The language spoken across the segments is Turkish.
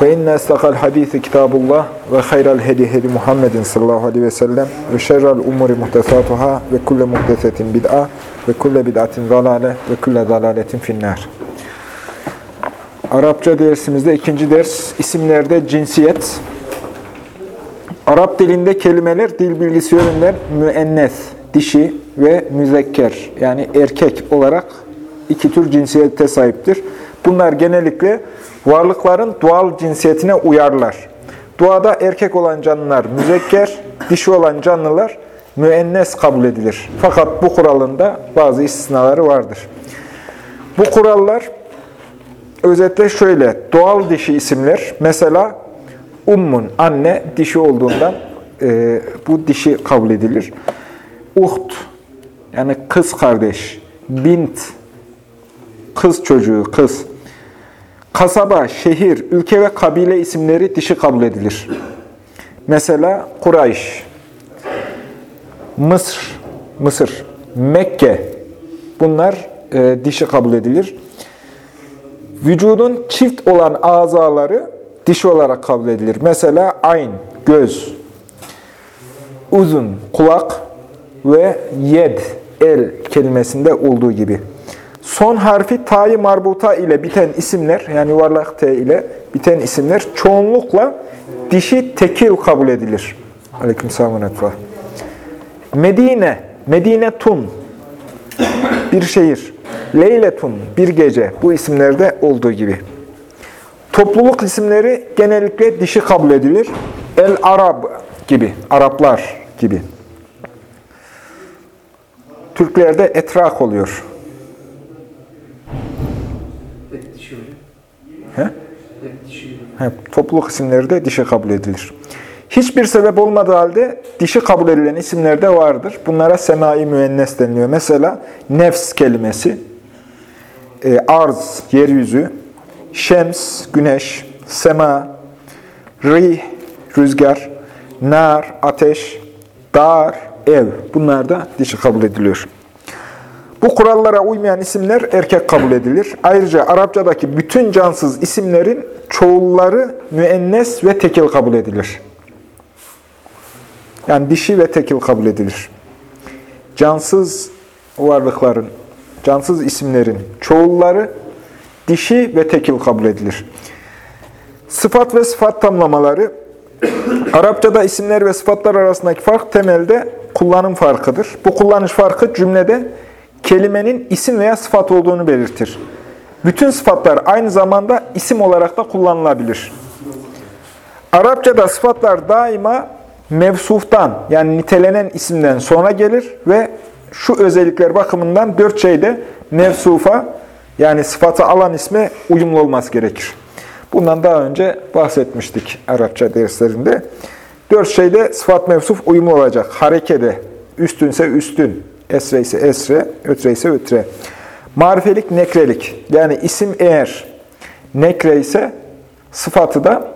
فإن أصدق الحديث كتاب الله وخير الهدي هدي محمد صلى الله عليه وسلم وشر الأمور محدثاتها وكل محدثة بدعة وكل بدعة ضلالة وكل ضلالة في النار. Arapça dersimizde ikinci ders isimlerde cinsiyet. Arap dilinde kelimeler dil bilgisi yönünden müennes, dişi ve müzekker yani erkek olarak iki tür cinsiyete sahiptir. Bunlar genellikle varlıkların doğal cinsiyetine uyarlar. Doğada erkek olan canlılar müzekker, dişi olan canlılar müennes kabul edilir. Fakat bu kuralında bazı istisnaları vardır. Bu kurallar özetle şöyle, doğal dişi isimler, mesela ummun, anne, dişi olduğundan e, bu dişi kabul edilir. Uht, yani kız kardeş, bint, kız çocuğu, kız. Kasaba, şehir, ülke ve kabile isimleri dişi kabul edilir. Mesela Kurayş, Mısır, Mısır, Mekke bunlar e, dişi kabul edilir. Vücudun çift olan azaları dişi olarak kabul edilir. Mesela ayn, göz, uzun, kulak ve yed, el kelimesinde olduğu gibi. Son harfi ta'yı marbuta ile biten isimler, yani yuvarlak t ile biten isimler çoğunlukla dişi tekil kabul edilir. Aleykümselam ve Medine, Medinetun, bir şehir. Leyletun, bir gece. Bu isimlerde olduğu gibi. Topluluk isimleri genellikle dişi kabul edilir. El-Arab gibi, Araplar gibi. Türklerde etrak oluyor. He? He, topluluk isimleri de dişi kabul edilir. Hiçbir sebep olmadığı halde dişi kabul edilen isimler de vardır. Bunlara semai müennes deniliyor. Mesela nefs kelimesi, e, arz, yeryüzü, şems, güneş, sema, rih, rüzgar, nar, ateş, dar, ev. Bunlar da dişi kabul ediliyor. Bu kurallara uymayan isimler erkek kabul edilir. Ayrıca Arapçadaki bütün cansız isimlerin çoğulları müennes ve tekil kabul edilir. Yani dişi ve tekil kabul edilir. Cansız varlıkların, cansız isimlerin çoğulları dişi ve tekil kabul edilir. Sıfat ve sıfat tamlamaları, Arapçada isimler ve sıfatlar arasındaki fark temelde kullanım farkıdır. Bu kullanış farkı cümlede kelimenin isim veya sıfat olduğunu belirtir. Bütün sıfatlar aynı zamanda isim olarak da kullanılabilir. Arapçada sıfatlar daima mevsuftan yani nitelenen isimden sonra gelir ve şu özellikler bakımından dört şeyde mevsufa yani sıfatı alan isme uyumlu olması gerekir. Bundan daha önce bahsetmiştik Arapça derslerinde. Dört şeyde sıfat mevsuf uyumlu olacak. Harekede, üstünse üstün, esre ise esre, ötre ise ötre. Marifelik, nekrelik. Yani isim eğer nekre ise sıfatı da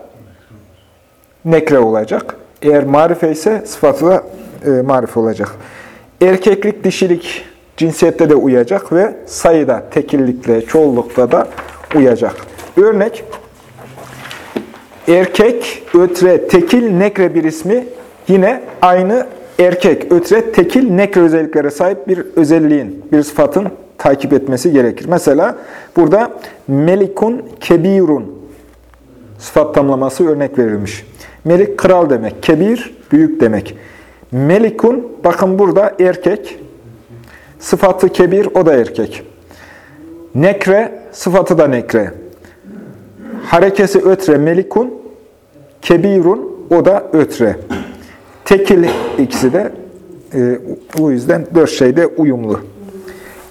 nekre olacak. Eğer marife ise sıfatı da e, marife olacak. Erkeklik, dişilik cinsiyette de uyacak ve sayıda, tekillikle, çoğullukta da uyacak. Örnek, erkek, ötre, tekil, nekre bir ismi yine aynı erkek, ötre, tekil, nekre özelliklere sahip bir özelliğin, bir sıfatın takip etmesi gerekir. Mesela burada melikun kebirun sıfat tamlaması örnek verilmiş. Melik kral demek, kebir büyük demek. Melikun bakın burada erkek, sıfatı kebir o da erkek. Nekre sıfatı da nekre. Harekesi ötre melikun, kebirun o da ötre. Tekil ikisi de e, bu yüzden dört şeyde uyumlu.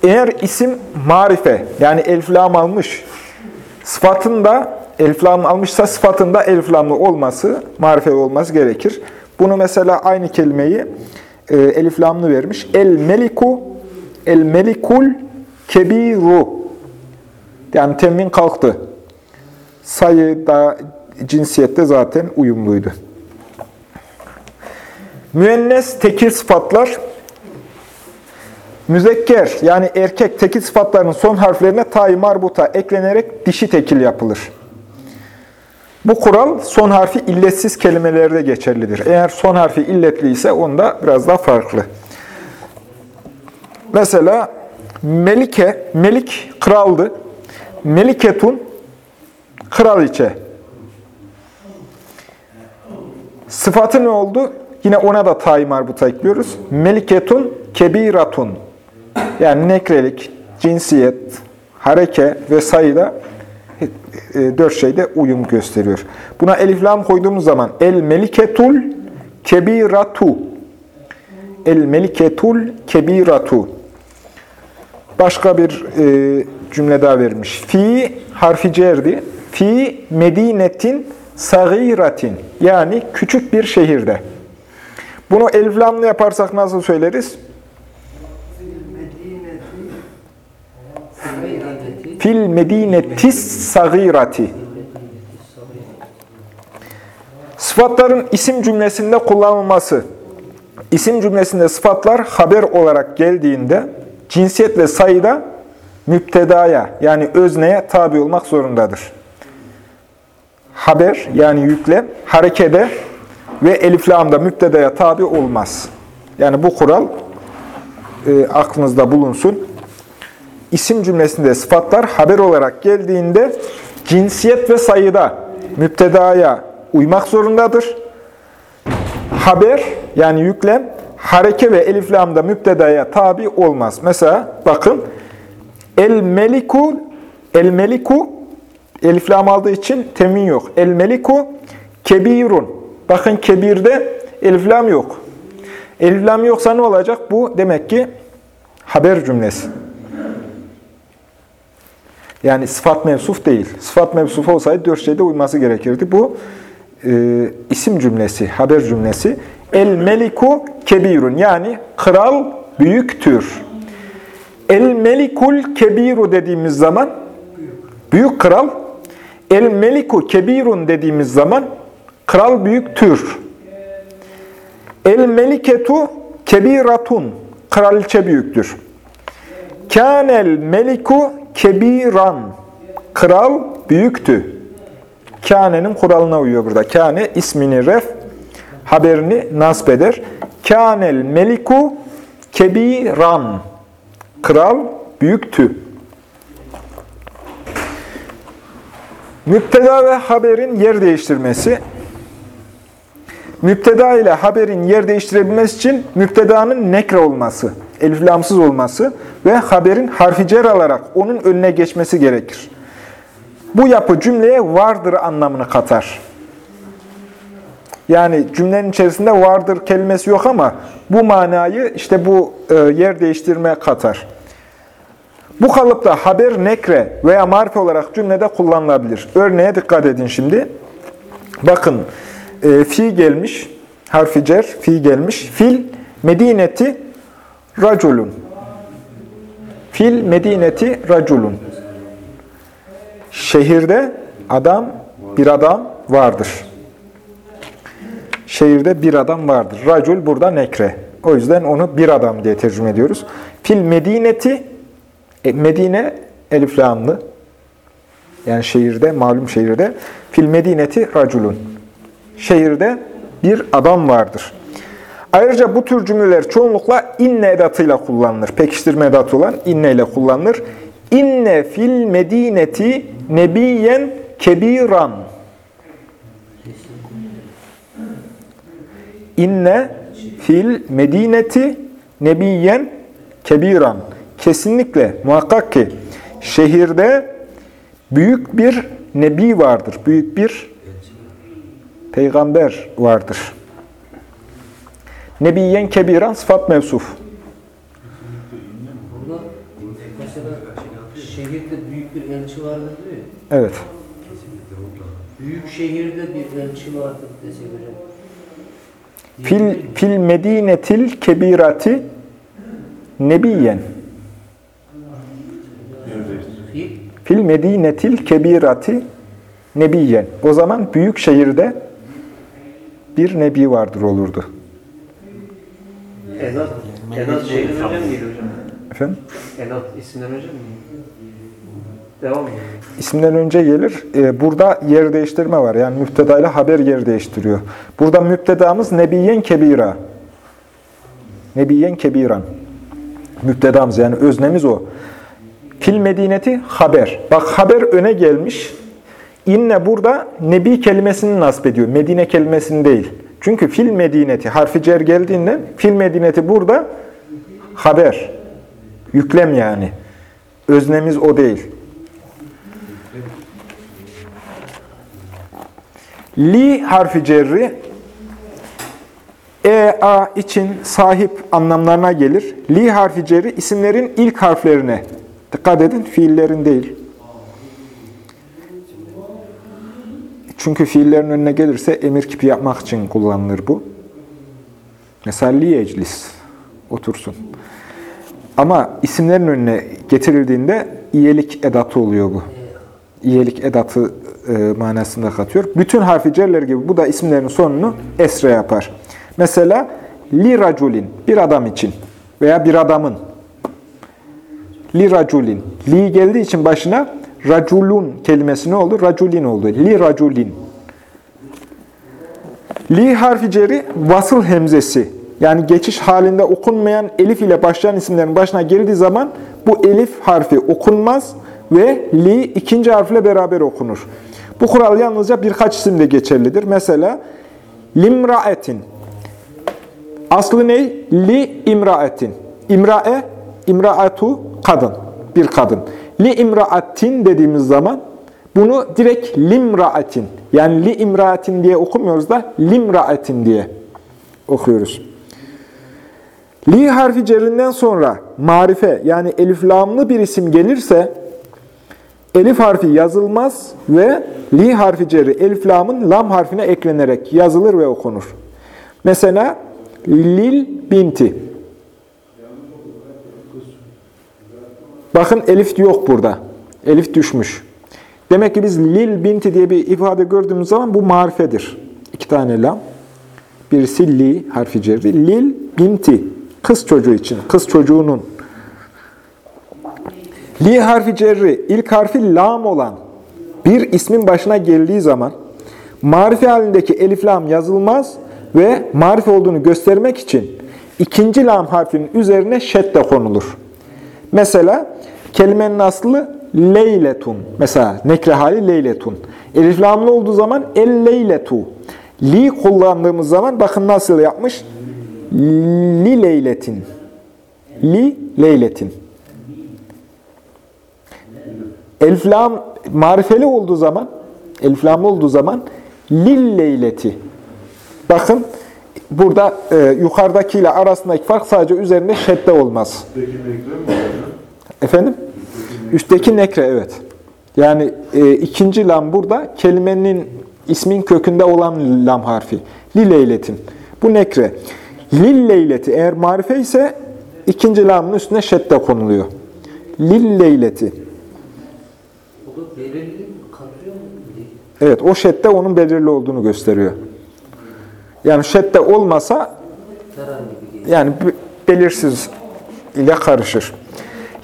Eğer isim marife yani elflam almış, sıfatında elflam almışsa sıfatında elflamlı olması, marife olması gerekir. Bunu mesela aynı kelimeyi e, elif lamlı vermiş. El meliku, el melikul kebiru. Yani temin kalktı. Sayı da cinsiyette zaten uyumluydu. Müennes tekil sıfatlar Müzekker yani erkek tekil sıfatlarının son harflerine tay marbuta eklenerek dişi tekil yapılır. Bu kural son harfi illetsiz kelimelerde geçerlidir. Eğer son harfi illetli ise onda biraz daha farklı. Mesela Melike, Melik kraldı. Meliketun kraliçe. Sıfatı ne oldu? Yine ona da tay marbuta ekliyoruz. Meliketun kebiratun. Yani nekrelik, cinsiyet, hareke ve sayıda e, e, dört şeyde uyum gösteriyor. Buna elif lam koyduğumuz zaman el meliketul kebiratu. El meliketul kebiratu. Başka bir e, cümle daha vermiş. Fi harfi cerdi. Fi medinetin sagiratin. Yani küçük bir şehirde. Bunu elif lamlı yaparsak nasıl söyleriz? Fil medinetis sagirati. Sıfatların isim cümlesinde kullanılması. İsim cümlesinde sıfatlar haber olarak geldiğinde cinsiyet ve sayıda müptedaya yani özneye tabi olmak zorundadır. Haber yani yüklem harekede ve elif lamda müptedaya tabi olmaz. Yani bu kural e, aklınızda bulunsun. İsim cümlesinde sıfatlar haber olarak geldiğinde cinsiyet ve sayıda müptedaya uymak zorundadır. Haber yani yüklem hareke ve elif lamda müptedaya tabi olmaz. Mesela bakın el meliku el meliku elif lam aldığı için temin yok. El meliku kebirun. Bakın kebirde elif yok. Elif yoksa ne olacak? Bu demek ki haber cümlesi. Yani sıfat mevsuf değil. Sıfat mevsuf olsaydı dört şeyde uyması gerekirdi. Bu e, isim cümlesi, haber cümlesi. El meliku kebirun yani kral büyüktür. El melikul kebiru dediğimiz zaman büyük kral. El meliku kebirun dediğimiz zaman kral büyüktür. El meliketu kebiratun kraliçe büyüktür. Kânel meliku kebiran. Kral büyüktü. Kâne'nin kuralına uyuyor burada. Kâne ismini ref, haberini nasp eder. Kânel meliku kebiran. Kral büyüktü. Müpteda ve haberin yer değiştirmesi. Müpteda ile haberin yer değiştirebilmesi için müptedanın nekre olması, eliflamsız olması ve haberin harfi cer alarak onun önüne geçmesi gerekir. Bu yapı cümleye vardır anlamını katar. Yani cümlenin içerisinde vardır kelimesi yok ama bu manayı işte bu e, yer değiştirme katar. Bu kalıpta haber nekre veya marife olarak cümlede kullanılabilir. Örneğe dikkat edin şimdi. Bakın e, fi gelmiş, harfi cer, fi gelmiş. Fil medineti raculun. Fil medineti raculun. Şehirde adam, bir adam vardır. Şehirde bir adam vardır. Racul burada nekre. O yüzden onu bir adam diye tercüme ediyoruz. Fil medineti, e, Medine eliflamlı. Yani şehirde, malum şehirde. Fil medineti raculun. Şehirde bir adam vardır. Ayrıca bu tür cümleler çoğunlukla inne edatıyla kullanılır. Pekiştirme edatı olan inne ile kullanılır. İnne fil medineti nebiyen kebiran. İnne fil medineti nebiyen kebiran. Kesinlikle muhakkak ki şehirde büyük bir nebi vardır. Büyük bir peygamber vardır. Nebiyen kebiran sıfat mevsuf. Burada şehirde büyük bir elçi vardır diyor ya. Evet. Büyük şehirde bir elçi vardır desek hocam. Fil, fil medinetil kebirati nebiyen. Fil medinetil kebirati nebiyen. O zaman büyük şehirde bir nebi vardır olurdu. Enat. Enat şeyden önce mi geliyor hocam? Efendim? Enat isimden önce mi? Devam mı? İsimden önce gelir. Ee, burada yer değiştirme var. Yani müpteda ile haber yer değiştiriyor. Burada müptedamız nebiyen kebira. Nebiyen kebiran. Müptedamız yani öznemiz o. Fil medineti haber. Bak haber öne gelmiş. İnne burada nebi kelimesini nasip ediyor. Medine kelimesini değil. Çünkü fil medineti harfi cer geldiğinden fil medineti burada haber. Yüklem yani. Öznemiz o değil. Li harfi cerri e, a için sahip anlamlarına gelir. Li harfi cerri isimlerin ilk harflerine. Dikkat edin fiillerin değil. Çünkü fiillerin önüne gelirse emir kipi yapmak için kullanılır bu. Mesela li eclis. Otursun. Ama isimlerin önüne getirildiğinde iyelik edatı oluyor bu. İyelik edatı e, manasında katıyor. Bütün harfi cerler gibi bu da isimlerin sonunu esre yapar. Mesela li raculin bir adam için veya bir adamın li raculin li geldiği için başına raculun kelimesi ne oldu? Raculin oldu. Li raculin. Li harfi ceri vasıl hemzesi. Yani geçiş halinde okunmayan elif ile başlayan isimlerin başına geldiği zaman bu elif harfi okunmaz ve li ikinci harfle beraber okunur. Bu kural yalnızca birkaç isimde geçerlidir. Mesela limraetin. Aslı ne? Li imraetin. İmrae, imraatu kadın. Bir kadın. Li imraatin dediğimiz zaman bunu direkt limraatin yani li imraatin diye okumuyoruz da limraatin diye okuyoruz. Li harfi cerrinden sonra marife yani elif lamlı bir isim gelirse elif harfi yazılmaz ve li harfi cerri elif lamın lam harfine eklenerek yazılır ve okunur. Mesela lil binti. Bakın elif yok burada. Elif düşmüş. Demek ki biz lil binti diye bir ifade gördüğümüz zaman bu marifedir. İki tane lam. Birisi li harfi cerri. Lil binti. Kız çocuğu için. Kız çocuğunun. Li harfi cerri. ilk harfi lam olan bir ismin başına geldiği zaman marife halindeki elif lam yazılmaz ve marife olduğunu göstermek için ikinci lam harfinin üzerine şedde konulur. Mesela kelimenin aslı leyletun. Mesela nekre hali leyletun. Elif lamlı olduğu zaman el leyletu. Li kullandığımız zaman bakın nasıl yapmış. Li leyletin. Li leyletin. Elif lam marifeli olduğu zaman, elif lamlı olduğu zaman lil leyleti. Bakın burada e, yukarıdakiyle arasındaki fark sadece üzerinde şedde olmaz. Efendim? Üstteki nekre evet. Yani e, ikinci lam burada kelimenin ismin kökünde olan lam harfi. Li leyletin. Bu nekre. Lil leyleti eğer marife ise ikinci lamın üstüne şedde konuluyor. Lil leyleti. O da belirli katıyor mu? Evet o şedde onun belirli olduğunu gösteriyor. Yani şedde olmasa yani belirsiz ile karışır.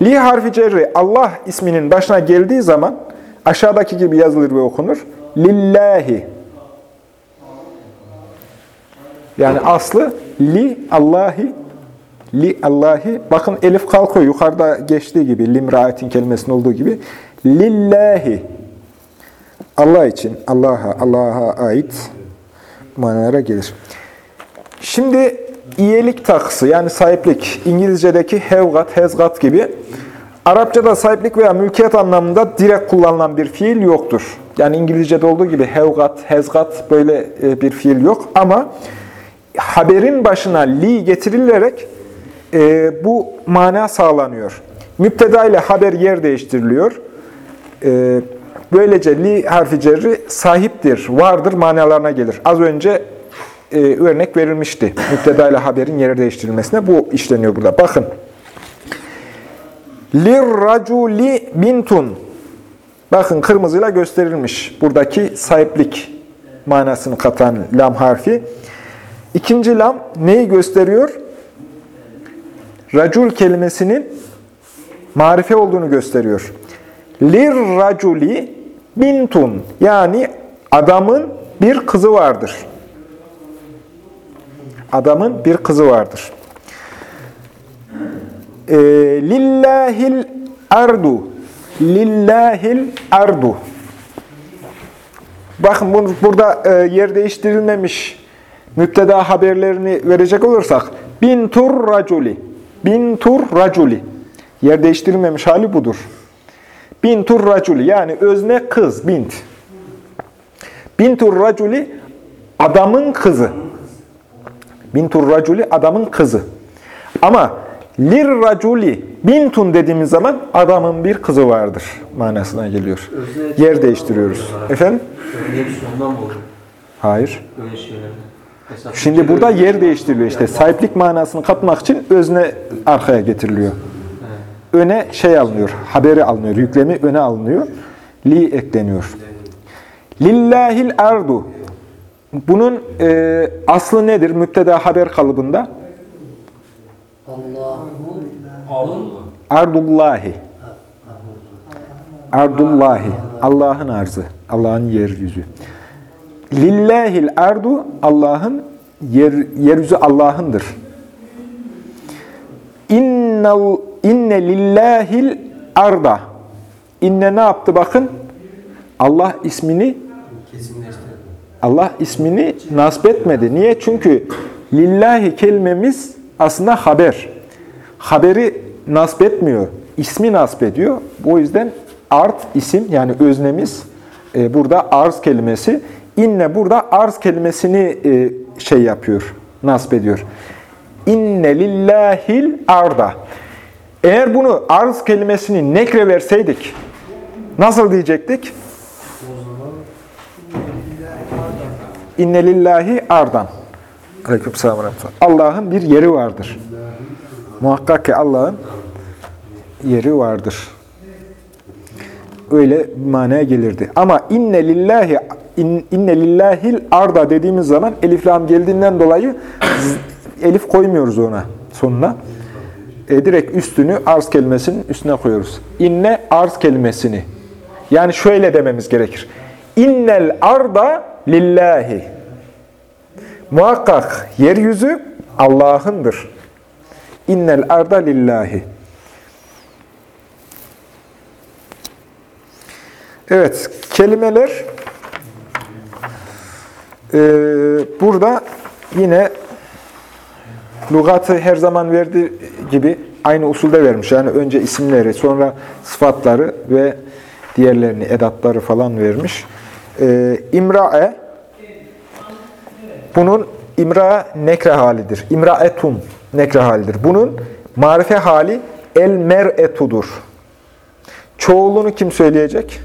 Li harfi cerri Allah isminin başına geldiği zaman aşağıdaki gibi yazılır ve okunur. Lillahi. Yani aslı li Allahi li Allahi. Bakın elif kalkıyor yukarıda geçtiği gibi limraatin kelimesinin olduğu gibi. Lillahi. Allah için Allah'a Allah'a ait manalara gelir. Şimdi iyilik takısı yani sahiplik İngilizce'deki hevgat, hezgat gibi Arapçada sahiplik veya mülkiyet anlamında direkt kullanılan bir fiil yoktur. Yani İngilizce'de olduğu gibi hevgat, hezgat böyle e, bir fiil yok ama haberin başına li getirilerek e, bu mana sağlanıyor. Müpteda ile haber yer değiştiriliyor. E, böylece li harfi cerri sahiptir, vardır manalarına gelir. Az önce e, örnek verilmişti. Müpteda ile haberin yer değiştirilmesine bu işleniyor burada. Bakın. Lirraculi bintun. Bakın kırmızıyla gösterilmiş. Buradaki sahiplik manasını katan lam harfi. İkinci lam neyi gösteriyor? Racul kelimesinin marife olduğunu gösteriyor. Lirraculi bintun. Yani adamın bir kızı vardır. Adamın bir kızı vardır. Ee, lillahil ardu. Lillahil ardu. Bakın bunu, burada e, yer değiştirilmemiş müpteda haberlerini verecek olursak bintur raculi. Bintur raculi. Yer değiştirilmemiş hali budur. Bintur raculi yani özne kız, bint. Bintur raculi adamın kızı. Bintur raculi adamın kızı. Ama lir raculi bintun dediğimiz zaman adamın bir kızı vardır manasına geliyor. Özne- Yer değiştiriyoruz. Efendim? Hayır. Şimdi burada yer değiştiriliyor işte. Sahiplik manasını katmak için özne arkaya getiriliyor. Öne şey alınıyor, haberi alınıyor, yüklemi öne alınıyor. Li ekleniyor. Lillahil ardu. Bunun e, aslı nedir? Müpteda haber kalıbında. Ardullahi. Ardullahi. Allah'ın arzı. Allah'ın yeryüzü. Lillahil ardu. Allah'ın yer, yeryüzü Allah'ındır. İnnel, inne lillahil arda. İnne ne yaptı bakın? Allah ismini kesinleştirdi. Allah ismini nasip etmedi. Niye? Çünkü lillahi kelimemiz aslında haber. Haberi nasip etmiyor. ismi nasip ediyor. O yüzden art isim yani öznemiz e, burada arz kelimesi. İnne burada arz kelimesini e, şey yapıyor, nasip ediyor. İnne lillahil arda. Eğer bunu arz kelimesini nekre verseydik nasıl diyecektik? İnne lillahi ardan. Aleykümselam ve. Allah'ın bir yeri vardır. Muhakkak ki Allah'ın yeri vardır. Öyle bir manaya gelirdi. Ama inne lillahi in, inne lillahil arda dediğimiz zaman elif lam geldiğinden dolayı elif koymuyoruz ona sonuna. E, direkt üstünü arz kelimesinin üstüne koyuyoruz. İnne arz kelimesini. Yani şöyle dememiz gerekir. İnnel arda lillahi. Muhakkak yeryüzü Allah'ındır. İnnel arda lillahi. Evet, kelimeler e, burada yine Lugatı her zaman verdiği gibi aynı usulde vermiş. Yani önce isimleri, sonra sıfatları ve diğerlerini, edatları falan vermiş. Ee, İmra'e, bunun imra nekre halidir. İmra'etun nekre halidir. Bunun marife hali el mer'etudur. Çoğulunu kim söyleyecek?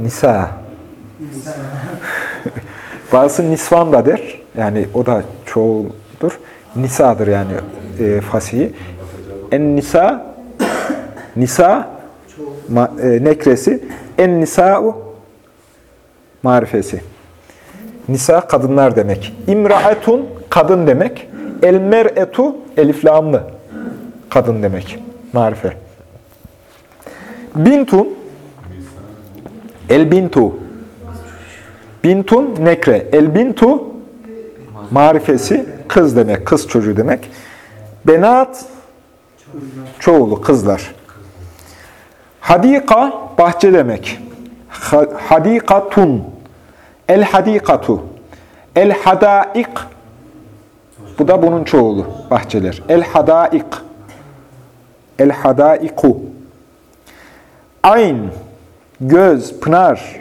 Nisa. Bazısı nisvan da der. Yani o da çoğuldur. Nisa'dır yani e, fasihi. En nisa nisa e, nekresi en nisa'u marifesi. Nisa kadınlar demek. İmraetun kadın demek. El mer'etu eliflamlı kadın demek. Marife. Bintun el bintu Bintun nekre. El bintu marifesi kız demek, kız çocuğu demek. Benat çoğulu kızlar. Hadika bahçe demek. Ha- Hadikatun. El hadikatu. El hadaik bu da bunun çoğulu bahçeler. El hadaik. El hadaiku. Ayn göz, pınar,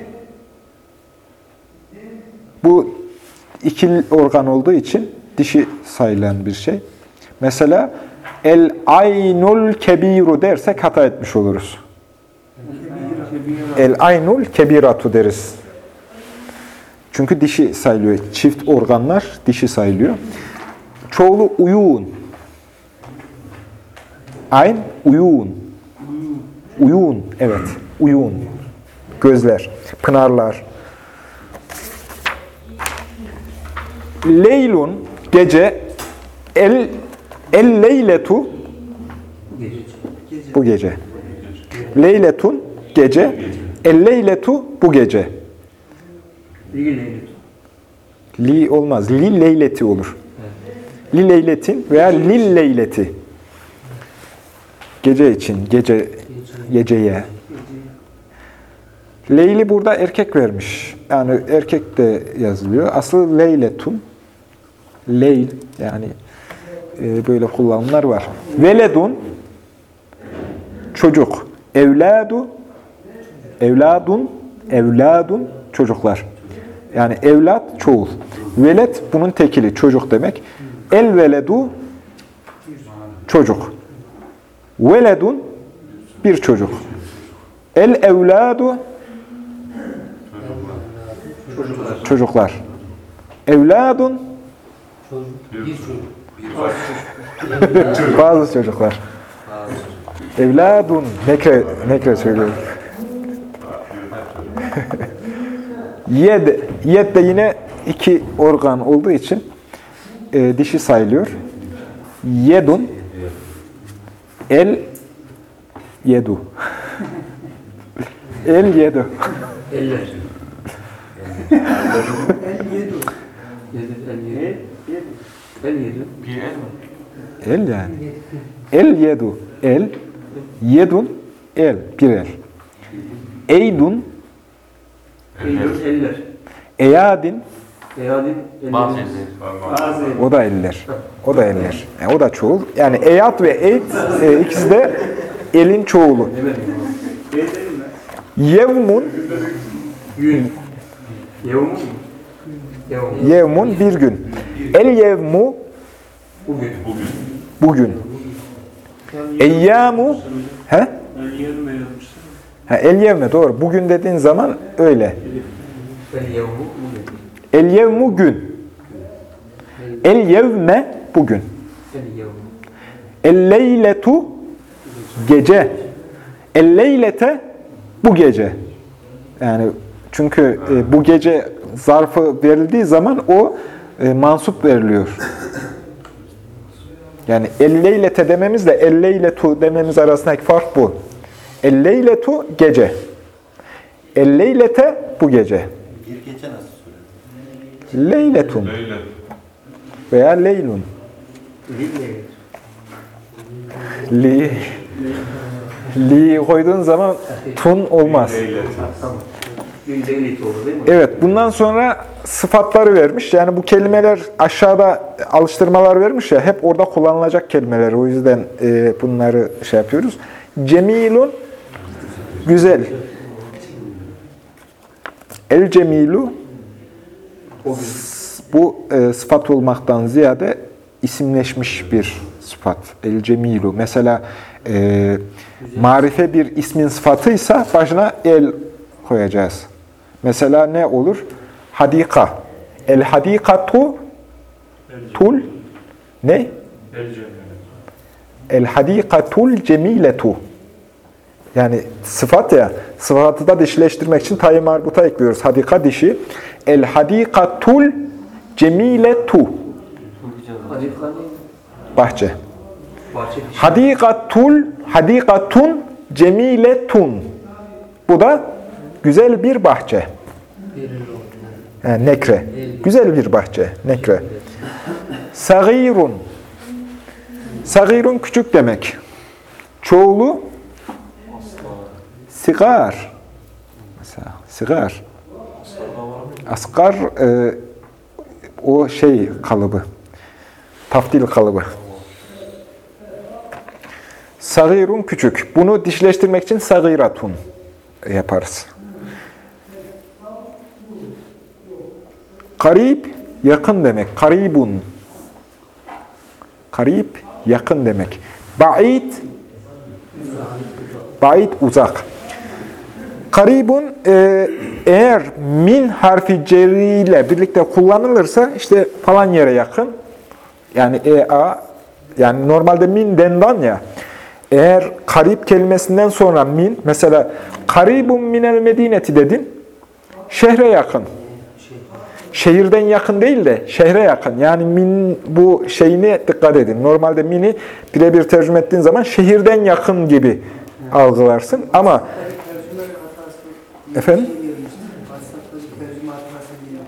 bu ikil organ olduğu için dişi sayılan bir şey. Mesela el aynul kebiru dersek hata etmiş oluruz. El aynul kebiratu deriz. Çünkü dişi sayılıyor. Çift organlar dişi sayılıyor. Çoğulu uyuğun. Ayn uyuğun. Uyuğun, evet. Uyuğun. Gözler, pınarlar. Leylun, gece. El, el leyletu, bu gece. Leyletun, gece. El leyletu, bu gece. Li olmaz. Li leyleti olur. Li leyletin veya lil leyleti. Gece için, gece, geceye. Leyli burada erkek vermiş. Yani erkek de yazılıyor. Aslı leyletun. Leyl yani e, böyle kullanımlar var. Veledun çocuk. Evladu evladun evladun çocuklar. Yani evlat çoğul. Velet bunun tekili çocuk demek. El veledu çocuk. Veledun bir çocuk. El evladu Çocuklar. çocuklar. Evladun Çocuk. Bir çocuk. bazı çocuklar. Evladun nekre nekre söylüyorum. Yed yed de yine iki organ olduğu için e, dişi sayılıyor. Yedun el yedu. el yedu. Eller. El yedi. El yedi. El yani. El yedu. El. Yedun. El. Bir el. Eydun. Eller. Eller. Eyadin. Eyadin. Bazı Bazı O da eller. O da eller. Yani o da çoğul. Yani eyat ve eyd e, ikisi de elin çoğulu. Yevmun. Gün. Yevmu. Yevmu. Yevmun bir gün. El yevmu Bugün. bugün. Eyyamu. He? Ha, el yevme doğru. Bugün dediğin zaman öyle. El yevmu. Gün. El yevme bugün. El leyletu gece. El leylete bu gece. Yani çünkü e, bu gece zarfı verildiği zaman o e, mansup veriliyor. Yani el leylete dememizle el leyletu dememiz arasındaki fark bu. El leyletu gece. El leylete bu gece. Bir gece nasıl söyledin? Leyletun veya leylun. Li, li koyduğun zaman tun olmaz. Evet, bundan sonra sıfatları vermiş. Yani bu kelimeler aşağıda alıştırmalar vermiş ya, hep orada kullanılacak kelimeler. O yüzden e, bunları şey yapıyoruz. Cemilun, güzel. El cemilu, bu e, sıfat olmaktan ziyade isimleşmiş bir sıfat. El cemilu. Mesela e, marife bir ismin sıfatıysa başına el koyacağız. Mesela ne olur? Hadika. El hadikatu tul ne? El hadikatul cemiletu. Yani sıfat ya, sıfatı da dişileştirmek için tayi marbuta ekliyoruz. Hadika dişi. El hadikatul cemiletu. Bahçe. Bahçe dişi. Hadikatul, hadikatun cemiletun. Bu da güzel bir bahçe. Yani nekre. Güzel bir bahçe. Nekre. Sagirun. Sagirun küçük demek. Çoğulu sigar. Mesela sigar. Asgar e, o şey kalıbı. Taftil kalıbı. Sagirun küçük. Bunu dişleştirmek için sagiratun yaparız. Karib yakın demek. Karibun. Karib yakın demek. Ba'id Ba'id uzak. Karibun e, eğer min harfi cerriyle birlikte kullanılırsa işte falan yere yakın. Yani ea yani normalde min dendan ya. Eğer karib kelimesinden sonra min mesela karibun minel medineti dedin. Şehre yakın. Şehirden yakın değil de şehre yakın. Yani min bu şeyine dikkat edin. Normalde mini birebir tercüme ettiğin zaman şehirden yakın gibi algılarsın. Ama Tercüme hatası Efendim? bir şey gelmişti. WhatsApp'ta bir tercüme hatası diye.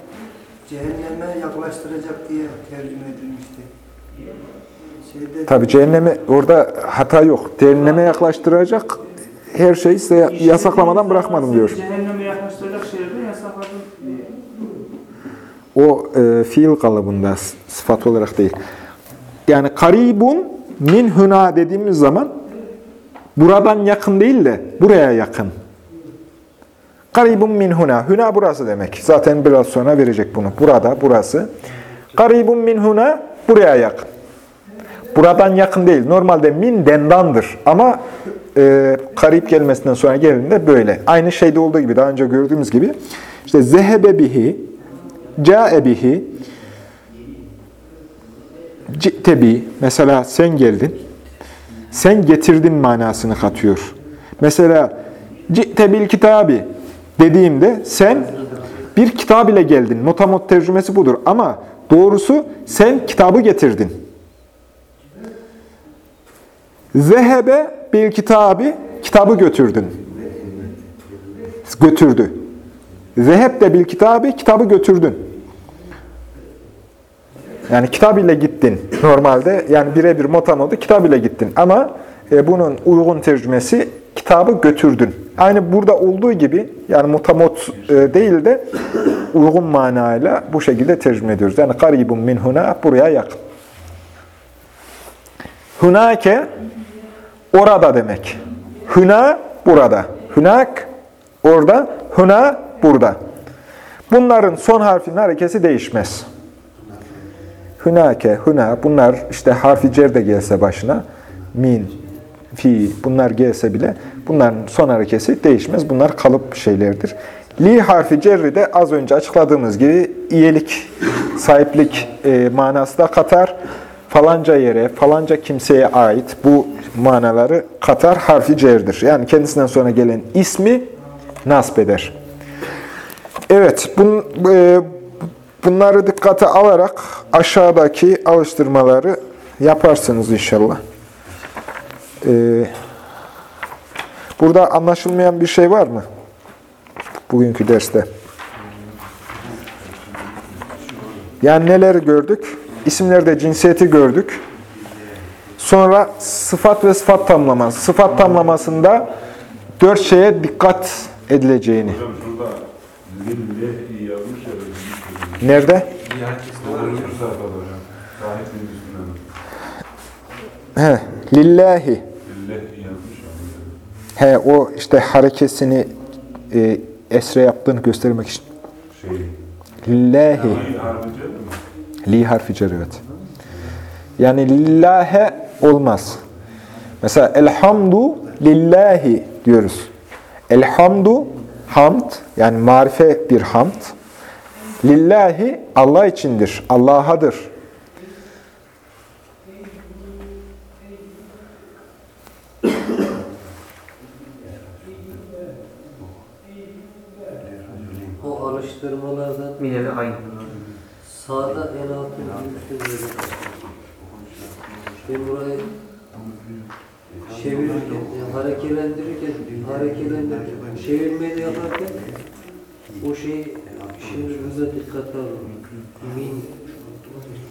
Cehenneme yaklaştıracak diye tercüme edilmişti. Şeyde tabi cehenneme orada hata yok. Cehenneme yaklaştıracak her şeyi size yasaklamadan bırakmadım diyor. Cehenneme yaklaştıracak şeyleri yasakladım diye. O e, fiil kalıbında sıfat olarak değil. Yani karibun min huna dediğimiz zaman buradan yakın değil de buraya yakın. Karibun min huna. Huna burası demek. Zaten biraz sonra verecek bunu. Burada, burası. Karibun min huna buraya yakın. Buradan yakın değil. Normalde min dendandır. Ama e, karip kelimesinden sonra geldiğinde böyle. Aynı şeyde olduğu gibi, daha önce gördüğümüz gibi. İşte zehebe bihi, Câe bihi Ci'tebi Mesela sen geldin. Sen getirdin manasını katıyor. Mesela Ci'tebil kitabi dediğimde sen bir kitab ile geldin. Motamot tercümesi budur. Ama doğrusu sen kitabı getirdin. Zehebe bil kitabı kitabı götürdün. Götürdü. Zeheb de bil kitabı, kitabı götürdün. Yani kitap ile gittin normalde. Yani birebir motamodu kitap ile gittin. Ama e, bunun uygun tercümesi kitabı götürdün. Aynı burada olduğu gibi yani mutamot e, değil de uygun manayla bu şekilde tercüme ediyoruz. Yani karibun min huna buraya yakın. Hunake orada demek. Huna burada. Hunak orada. Huna burada. Bunların son harfinin harekesi değişmez. Hunake, huna bunlar işte harfi cer de gelse başına min, fi bunlar gelse bile bunların son harekesi değişmez. Bunlar kalıp şeylerdir. Li harfi cerri de az önce açıkladığımız gibi iyilik, sahiplik e, manası da katar. Falanca yere, falanca kimseye ait bu manaları katar harfi cerdir. Yani kendisinden sonra gelen ismi nasp eder. Evet, bun, e, bunları dikkate alarak aşağıdaki alıştırmaları yaparsınız inşallah. E, burada anlaşılmayan bir şey var mı? Bugünkü derste. Yani neleri gördük? İsimlerde cinsiyeti gördük. Sonra sıfat ve sıfat tamlaması. Sıfat tamlamasında dört şeye dikkat edileceğini. Nerede? He, lillahi. He, o işte harekesini e, esre yaptığını göstermek için. Şey. Mi? Li harfi cer evet. Yani lillahe olmaz. Mesela elhamdu lillahi diyoruz. Elhamdu hamd yani marife bir hamd. Lillahi Allah içindir, Allah'adır. O alıştırmalardan Mineli aynı. sağda en altın üstü böyle. İşte burayı çevirirken, yani hareketlendirirken, hareketlendirirken, çevirmeyi de yaparken o şey şimdi burada dikkat alın. Min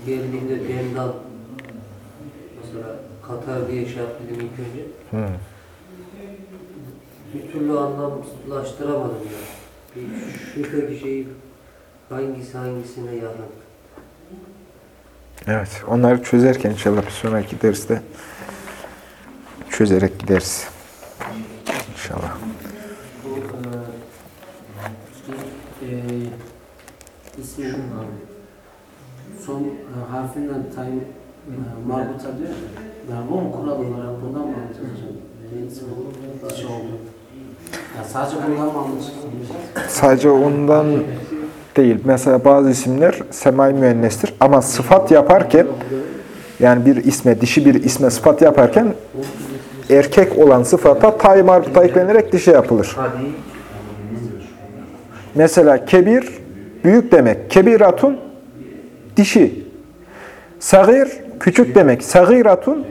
geldiğinde dendan mesela Katar diye şey yaptım ilk önce. Hı. Bir türlü anlamlaştıramadım ya. Bir şuradaki şey hangisi hangisine yakın. Evet, onları çözerken inşallah bir sonraki derste çözerek gideriz. İnşallah. Bu e, e, ismi son e, harfinden tayin e, marbuta diyor. ya. Yani bu mu kural olarak buradan mı alacağız hocam? Ne ismi? Dişi oldu. Sadece bundan mı anlaşılır? Sadece ondan değil. Mesela bazı isimler semai müennestir ama sıfat yaparken yani bir isme, dişi bir isme sıfat yaparken erkek olan sıfata tay marbuta eklenerek dişi yapılır. Mesela kebir, büyük demek. Kebiratun, dişi. Sagir, küçük demek. Sagiratun,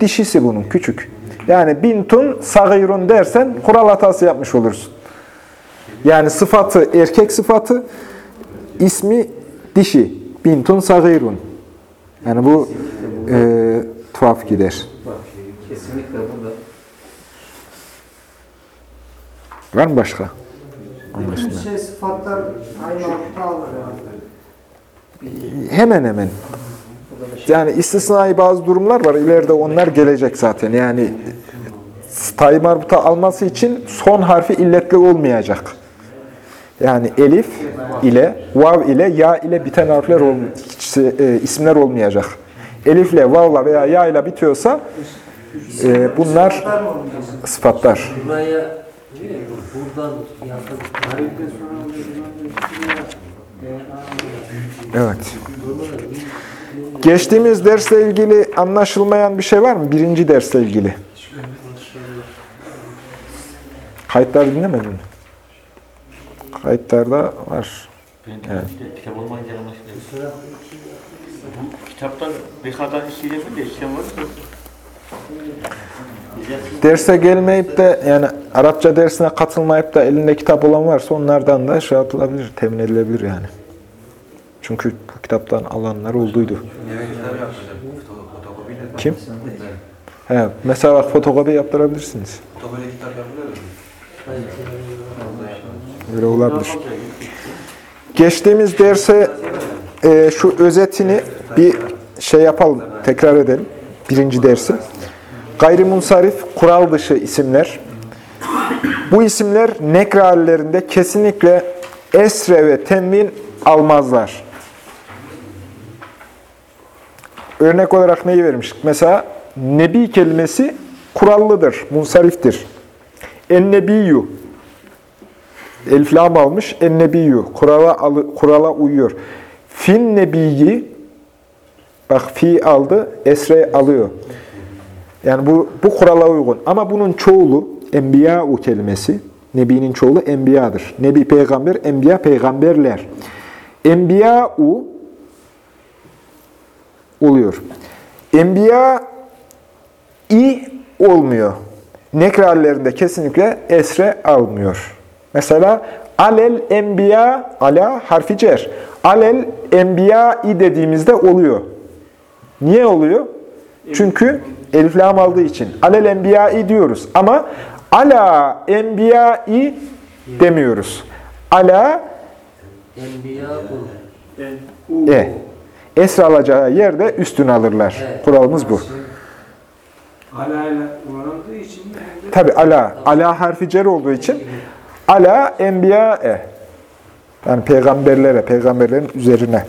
dişisi bunun, küçük. Yani bintun, sagirun dersen kural hatası yapmış olursun. Yani sıfatı, erkek sıfatı, ismi dişi. Bintun sagirun. Yani bu e, tuhaf gider. Kesinlikle burada. Var mı başka? Bütün şey sıfatlar aynı alır. Hemen hemen. Yani istisnai bazı durumlar var. İleride onlar gelecek zaten. Yani tay marbuta alması için son harfi illetli olmayacak. Yani elif ile, vav ile, ya ile biten harfler ol, e, isimler olmayacak. Elifle, vavla veya ya ile bitiyorsa e, bunlar Sıfatlar. Evet. Geçtiğimiz dersle ilgili anlaşılmayan bir şey var mı? Birinci dersle ilgili. Kayıtları dinlemedin mi? Kayıtlarda var. Ben Evet. işte kitap olmayınca anlaşılıyor. Kitaptan bir kadar işleyebilir de işlem var mı? Derse gelmeyip de yani Arapça dersine katılmayıp da elinde kitap olan varsa onlardan da şey yapılabilir, temin edilebilir yani. Çünkü kitaptan alanlar olduydu. Kim? He, mesela bak fotokopi yaptırabilirsiniz. Öyle olabilir. Geçtiğimiz derse e, şu özetini bir şey yapalım, tekrar edelim. Birinci dersi. Gayrimunsarif, kural dışı isimler. Bu isimler nekre hallerinde kesinlikle esre ve tenvin almazlar. Örnek olarak neyi vermiştik? Mesela nebi kelimesi kurallıdır, munsariftir. En-nebiyyü Elif lam almış. En-nebiyyü kurala, kurala uyuyor. Fin nebiyyi bak fi aldı, esre alıyor. Yani bu, bu kurala uygun. Ama bunun çoğulu, enbiya-u kelimesi, nebinin çoğulu enbiyadır. Nebi peygamber, enbiya peygamberler. Enbiya-u oluyor. Enbiya i olmuyor. Nekre hallerinde kesinlikle esre almıyor. Mesela alel enbiya, ala harfi cer. Alel enbiya i dediğimizde oluyor. Niye oluyor? Çünkü elif lam aldığı için. Alel enbiya'i diyoruz. Ama ala enbiya'i demiyoruz. Ala Enbiya. Ben, e. Esra alacağı yerde üstün alırlar. Kuralımız bu. Alayla kullanıldığı için hem de Tabi ala. Ala harfi cer olduğu için ala enbiyae. Yani peygamberlere, peygamberlerin üzerine.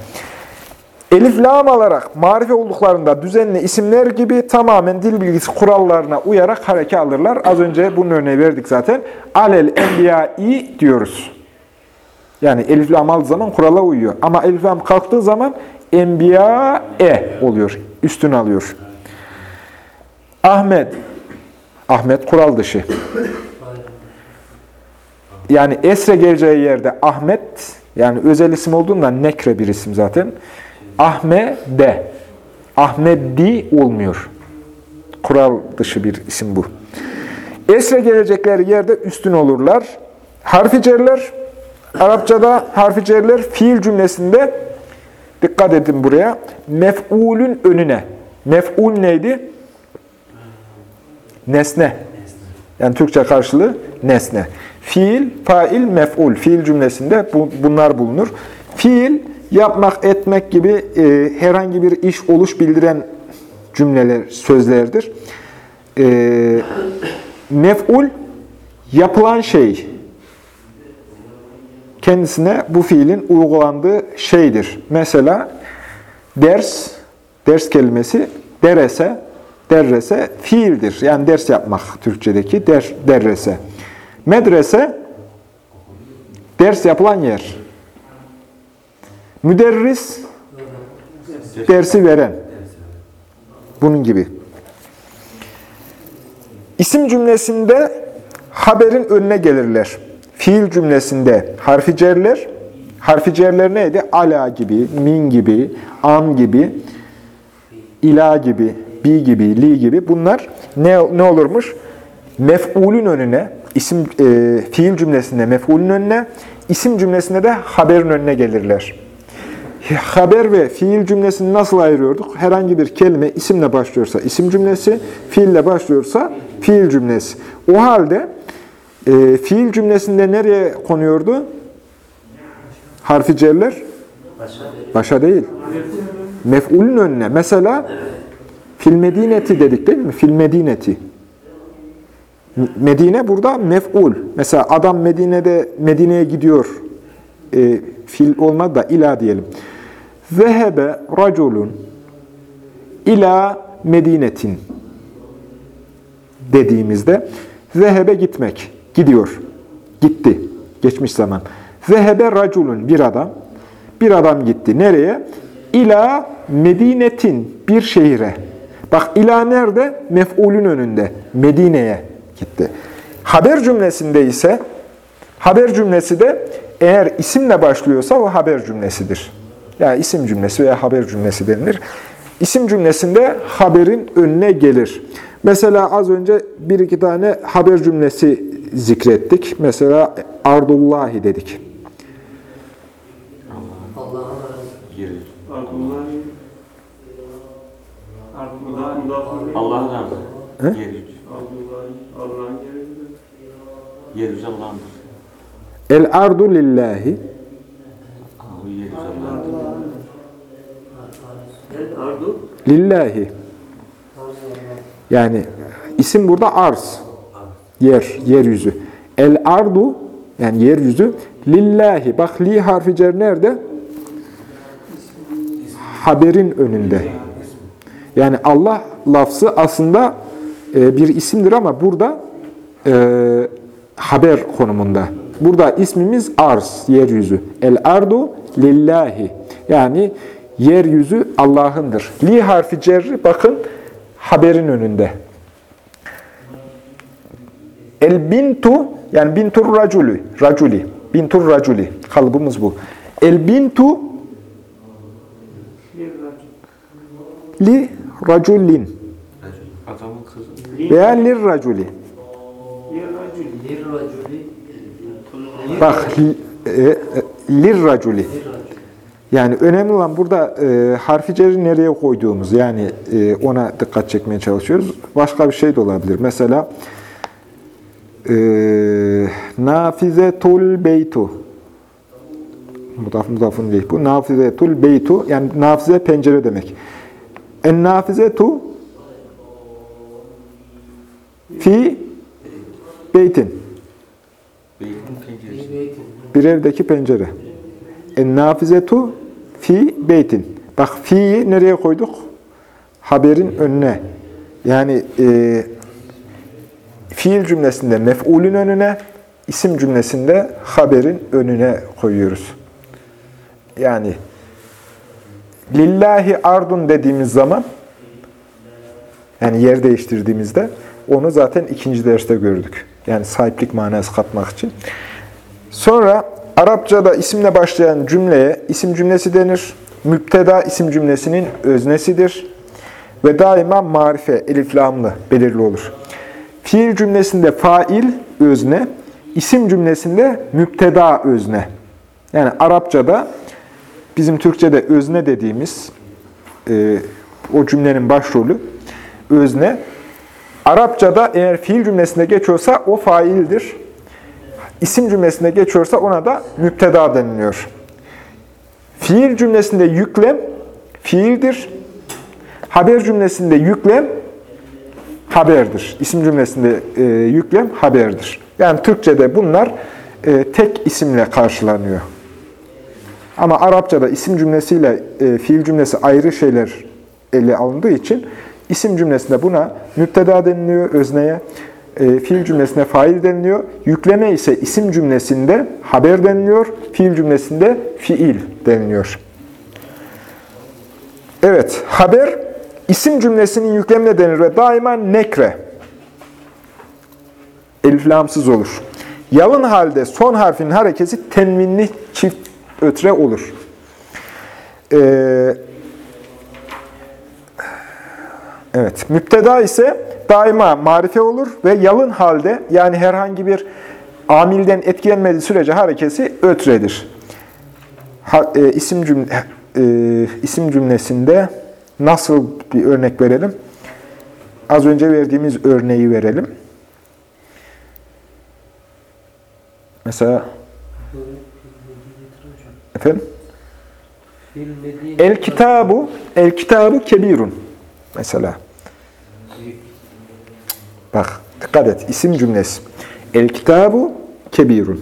Elif lam alarak marife olduklarında düzenli isimler gibi tamamen dil bilgisi kurallarına uyarak hareke alırlar. Az önce bunun örneği verdik zaten. Alel enbiyai diyoruz. Yani elif lam aldığı zaman kurala uyuyor. Ama elif lam kalktığı zaman enbiya-e oluyor. Üstün alıyor. Ahmet. Ahmet kural dışı. Yani esre geleceği yerde Ahmet, yani özel isim olduğundan nekre bir isim zaten. Ahmede. Ahmedi olmuyor. Kural dışı bir isim bu. Esre gelecekleri yerde üstün olurlar. Harfi cerler, Arapçada harfi cerler fiil cümlesinde, dikkat edin buraya, mef'ulün önüne. Mef'ul neydi? Nesne. Yani Türkçe karşılığı nesne. Fiil, fail, mef'ul. Fiil cümlesinde bu, bunlar bulunur. Fiil, yapmak, etmek gibi e, herhangi bir iş, oluş bildiren cümleler, sözlerdir. E, mef'ul, yapılan şey. Kendisine bu fiilin uygulandığı şeydir. Mesela ders, ders kelimesi derese, Derrese fiildir. Yani ders yapmak Türkçedeki der, derrese. Medrese ders yapılan yer. Müderris dersi veren. Bunun gibi. İsim cümlesinde haberin önüne gelirler. Fiil cümlesinde harfi cerler. Harfi cerler neydi? Ala gibi, min gibi, an gibi, ila gibi, bi gibi, li gibi. Bunlar ne, ne olurmuş? Mef'ulün önüne, isim e, fiil cümlesinde mef'ulün önüne, isim cümlesinde de haberin önüne gelirler. Haber ve fiil cümlesini nasıl ayırıyorduk? Herhangi bir kelime isimle başlıyorsa isim cümlesi, fiille başlıyorsa fiil cümlesi. O halde e, fiil cümlesinde nereye konuyordu? Harfi cerler? Başa değil. Mef'ulün önüne. Mesela fil medineti dedik değil mi? Fil medineti. Medine burada mef'ul. Mesela adam Medine'de Medine'ye gidiyor. E, fil olmadı da ila diyelim. Zehebe raculun ila medinetin dediğimizde zehebe gitmek, gidiyor, gitti, geçmiş zaman. Zehebe raculun bir adam, bir adam gitti. Nereye? İla medinetin, bir şehire. Bak ila nerede? Mef'ulün önünde, Medine'ye gitti. Haber cümlesinde ise, haber cümlesi de eğer isimle başlıyorsa o haber cümlesidir. Yani isim cümlesi veya haber cümlesi denilir. İsim cümlesinde haberin önüne gelir. Mesela az önce bir iki tane haber cümlesi zikrettik. Mesela Ardullahi dedik. Allah'ın razı. Yeryüzü. Allah'ın. Yeryüzü Allah'ındır. El ardu lillahi. Evet Ardu. Lillahi. Yani isim burada arz. Yer, yeryüzü. El ardu yani yeryüzü lillahi. Bak li harfi cer nerede? Haberin önünde. Yani Allah lafzı aslında e, bir isimdir ama burada e, haber konumunda. Burada ismimiz arz, yeryüzü. El ardu lillahi. Yani yeryüzü Allah'ındır. Li harfi cerri bakın haberin önünde. El bintu yani bintur raculi, raculi, bintur raculi kalıbımız bu. El bintu li raculin veya lir raculi. Bak e, e, lir raculi. Yani önemli olan burada e, harfi cerri nereye koyduğumuz yani e, ona dikkat çekmeye çalışıyoruz. Başka bir şey de olabilir. Mesela e, nafizetul beytu mudaf mudafun değil bu. Nafizetul beytu yani nafize pencere demek. En nafizetu fi beytin. Bir evdeki pencere. En nafizetu fi beytin. Bak fi'yi nereye koyduk? Haberin önüne. Yani e, fiil cümlesinde mef'ulün önüne, isim cümlesinde haberin önüne koyuyoruz. Yani lillahi ardun dediğimiz zaman yani yer değiştirdiğimizde onu zaten ikinci derste gördük. Yani sahiplik manası katmak için. Sonra Arapçada isimle başlayan cümleye isim cümlesi denir. Müpteda isim cümlesinin öznesidir. Ve daima marife, eliflamlı, belirli olur. Fiil cümlesinde fail, özne, isim cümlesinde müpteda, özne. Yani Arapçada bizim Türkçe'de özne dediğimiz e, o cümlenin başrolü özne. Arapçada eğer fiil cümlesinde geçiyorsa o faildir. İsim cümlesinde geçiyorsa ona da müpteda deniliyor. Fiil cümlesinde yüklem fiildir. Haber cümlesinde yüklem haberdir. İsim cümlesinde e, yüklem haberdir. Yani Türkçe'de bunlar e, tek isimle karşılanıyor. Ama Arapçada isim cümlesiyle e, fiil cümlesi ayrı şeyler ele alındığı için İsim cümlesinde buna müpteda deniliyor, özneye. E, fiil cümlesinde fail deniliyor. Yükleme ise isim cümlesinde haber deniliyor. Fiil cümlesinde fiil deniliyor. Evet, haber isim cümlesinin yüklemine denir ve daima nekre. Eliflamsız olur. Yalın halde son harfin harekesi tenvinli çift ötre olur. Ee, evet, müpteda ise daima marife olur ve yalın halde yani herhangi bir amilden etkilenmediği sürece harekesi ötredir. Ha, e, isim, cümle, e, isim cümlesinde nasıl bir örnek verelim? Az önce verdiğimiz örneği verelim. Mesela efendim el kitabu el kitabu kebirun mesela. Bak dikkat et isim cümlesi. El kitabu kebirun.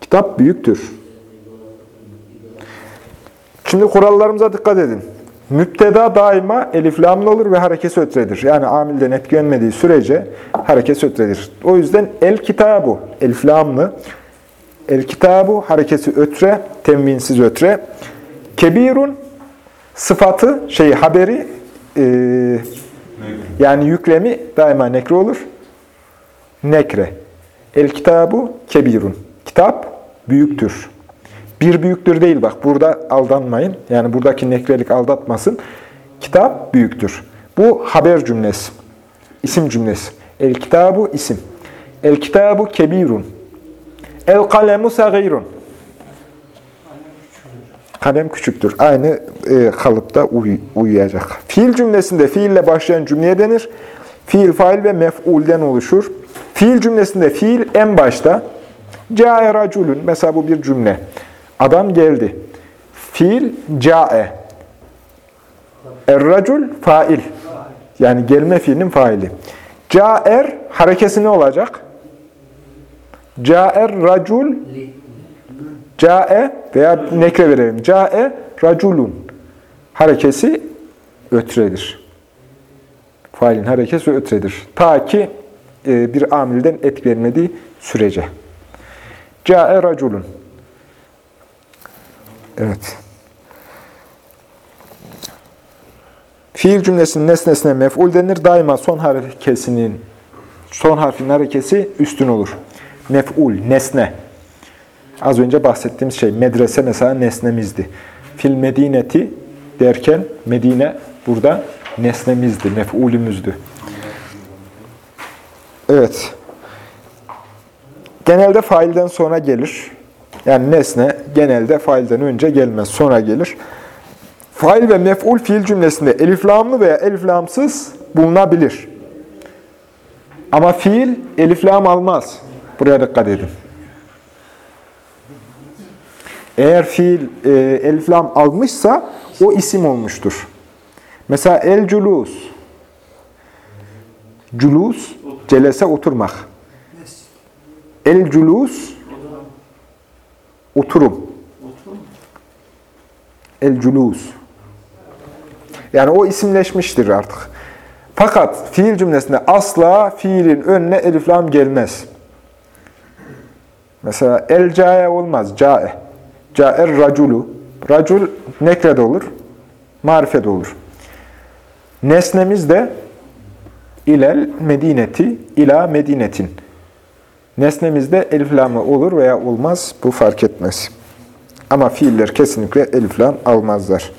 Kitap büyüktür. Şimdi kurallarımıza dikkat edin. Müpteda daima elif lamlı olur ve harekesi ötredir. Yani amilden etkilenmediği sürece harekesi ötredir. O yüzden el kitabu elif lamlı. El kitabu harekesi ötre, temvinsiz ötre. Kebirun sıfatı, şeyi haberi e, yani yüklemi daima nekre olur. Nekre. El kitabu kebirun. Kitap büyüktür. Bir büyüktür değil bak. Burada aldanmayın. Yani buradaki nekrelik aldatmasın. Kitap büyüktür. Bu haber cümlesi. İsim cümlesi. El kitabu isim. El kitabu kebirun. El kalemu sagirun. Kalem küçüktür. Aynı e, kalıpta uy uyuyacak. Fiil cümlesinde fiille başlayan cümleye denir. Fiil, fail ve mef'ulden oluşur. Fiil cümlesinde fiil en başta. Câe raculun. Mesela bu bir cümle. Adam geldi. Fiil câe. Er-racul fail. Yani gelme fiilinin faili. Câer harekesi ne olacak? Câer racul Li. Cae veya nekre verelim. Cae raculun. Harekesi ötredir. Failin harekesi ötredir. Ta ki e, bir amilden etkilenmediği sürece. Cae raculun. Evet. Fiil cümlesinin nesnesine mef'ul denir. Daima son harekesinin son harfin harekesi üstün olur. Mef'ul, nesne. Az önce bahsettiğimiz şey, medrese mesela nesnemizdi. Fil medineti derken Medine burada nesnemizdi, mef'ulümüzdü. Evet. Genelde failden sonra gelir. Yani nesne genelde failden önce gelmez, sonra gelir. Fail ve mef'ul fiil cümlesinde eliflamlı veya eliflamsız bulunabilir. Ama fiil eliflam almaz. Buraya dikkat edin. Eğer fiil e, elif almışsa o isim olmuştur. Mesela el culus. Culus, celese oturmak. El culus, oturum. El culus. Yani o isimleşmiştir artık. Fakat fiil cümlesinde asla fiilin önüne elif lam gelmez. Mesela el cae olmaz, cae. Caer raculu. Racul nekrede olur, marifede olur. Nesnemiz de ilel medineti, ila medinetin. Nesnemizde elif lamı olur veya olmaz, bu fark etmez. Ama fiiller kesinlikle elif lam almazlar.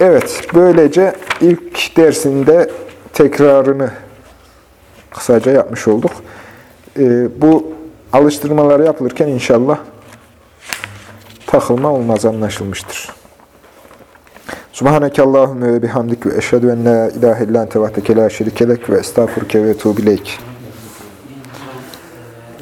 Evet, böylece ilk dersinde tekrarını kısaca yapmış olduk. Ee, bu alıştırmalar yapılırken inşallah takılma olmaz anlaşılmıştır. Subhaneke Allahümme ve bihamdik ve eşhedü en la ilahe illan tevahdeke la şerikelek ve estağfurke ve tuğbileyk.